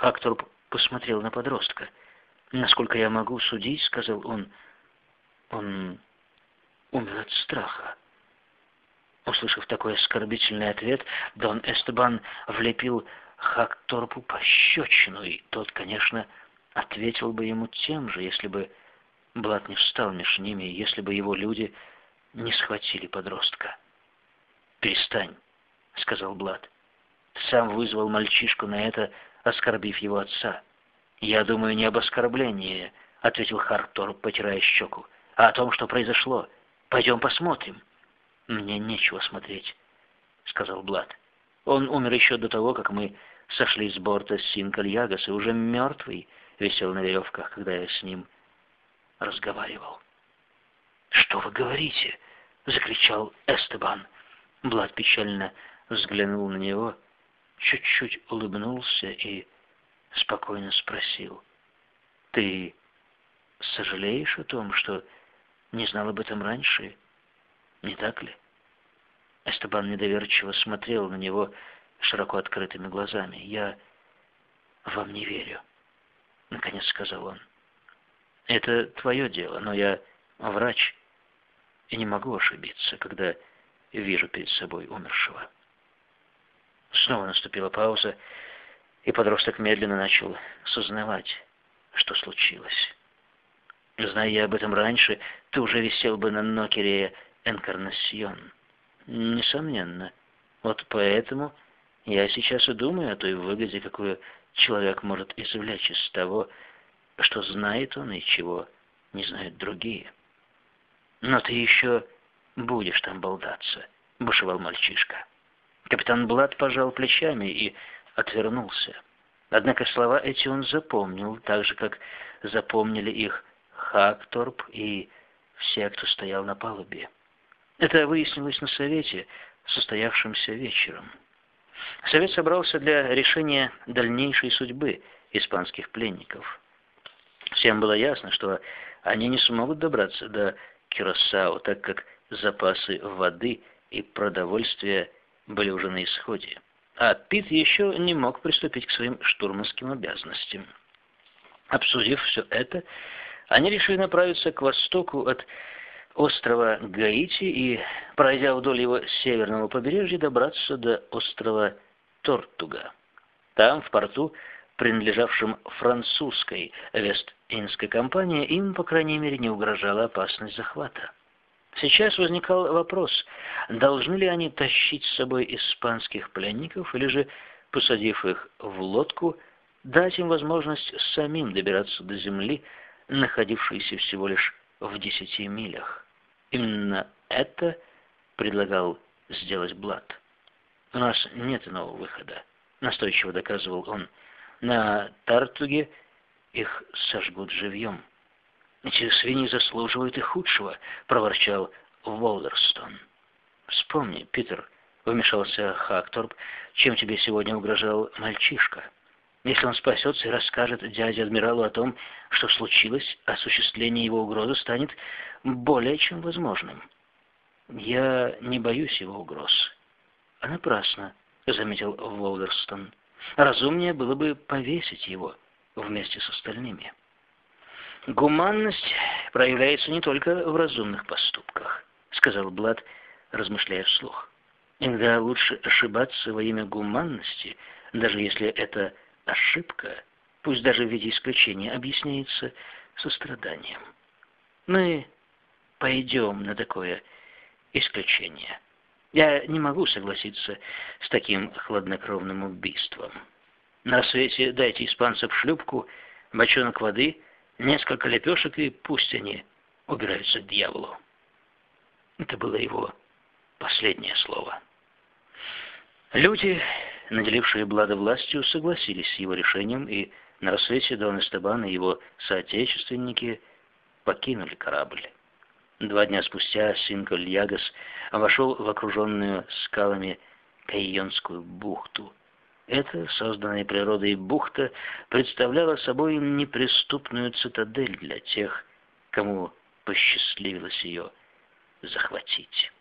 Хакторп посмотрел на подростка. «Насколько я могу судить», — сказал он, — «он умер от страха». Услышав такой оскорбительный ответ, Дон Эстебан влепил Хакторпу пощечину, и тот, конечно, ответил бы ему тем же, если бы Блад не встал между ними, если бы его люди не схватили подростка. «Перестань», — сказал Блад. «Ты сам вызвал мальчишку на это, оскорбив его отца». «Я думаю не об оскорблении», — ответил Харторп, потирая щеку, — «а о том, что произошло. Пойдем посмотрим». «Мне нечего смотреть», — сказал Блад. «Он умер еще до того, как мы сошли с борта Синкальягас, и уже мертвый висел на веревках, когда я с ним разговаривал». «Что вы говорите?» — закричал Эстебан. Блад печально взглянул на него, чуть-чуть улыбнулся и спокойно спросил. «Ты сожалеешь о том, что не знал об этом раньше, не так ли?» Эстебан недоверчиво смотрел на него широко открытыми глазами. «Я вам не верю», — наконец сказал он. «Это твое дело, но я врач и не могу ошибиться, когда вижу перед собой умершего». Снова наступила пауза, и подросток медленно начал сознавать, что случилось. Зная я об этом раньше, ты уже висел бы на нокере «Энкарнасьон». Несомненно. Вот поэтому я сейчас и думаю о той выгоде, какую человек может извлечь из того, что знает он и чего не знают другие. Но ты еще будешь там болтаться, бушевал мальчишка. Капитан Блад пожал плечами и отвернулся. Однако слова эти он запомнил, так же, как запомнили их Хакторп и все, кто стоял на палубе. Это выяснилось на совете, состоявшемся вечером. Совет собрался для решения дальнейшей судьбы испанских пленников. Всем было ясно, что они не смогут добраться до Кюрасао, так как запасы воды и продовольствия были уже на исходе а Пит еще не мог приступить к своим штурманским обязанностям. Обсудив все это, они решили направиться к востоку от острова Гаити и, пройдя вдоль его северного побережья, добраться до острова Тортуга. Там, в порту, принадлежавшем французской Вест-Индской компании, им, по крайней мере, не угрожала опасность захвата. Сейчас возникал вопрос, должны ли они тащить с собой испанских пленников, или же, посадив их в лодку, дать им возможность самим добираться до земли, находившейся всего лишь в десяти милях. Именно это предлагал сделать Блад. «У нас нет иного выхода», — настойчиво доказывал он. «На Тартуге их сожгут живьем». «Эти свиньи заслуживают и худшего», — проворчал Волдерстон. «Вспомни, Питер», — вмешался Хакторп, — «чем тебе сегодня угрожал мальчишка? Если он спасется и расскажет дяде адмиралу о том, что случилось, осуществление его угрозы станет более чем возможным». «Я не боюсь его угроз». «А напрасно», — заметил Волдерстон. «Разумнее было бы повесить его вместе с остальными». «Гуманность проявляется не только в разумных поступках», — сказал Блад, размышляя вслух. «Иногда лучше ошибаться во имя гуманности, даже если это ошибка, пусть даже в виде исключения, объясняется состраданием. Мы пойдем на такое исключение. Я не могу согласиться с таким хладнокровным убийством. На свете дайте испанцам шлюпку, бочонок воды — несколько лепешек, и пусть они убираются к дьяволу. Это было его последнее слово. Люди, наделившие Блада властью, согласились с его решением, и на рассвете Дон Эстебан и его соотечественники покинули корабль. Два дня спустя Синколь Ягас вошел в окруженную скалами Кайонскую бухту, эта, созданная природой бухта, представляла собой неприступную цитадель для тех, кому посчастливилось ее захватить.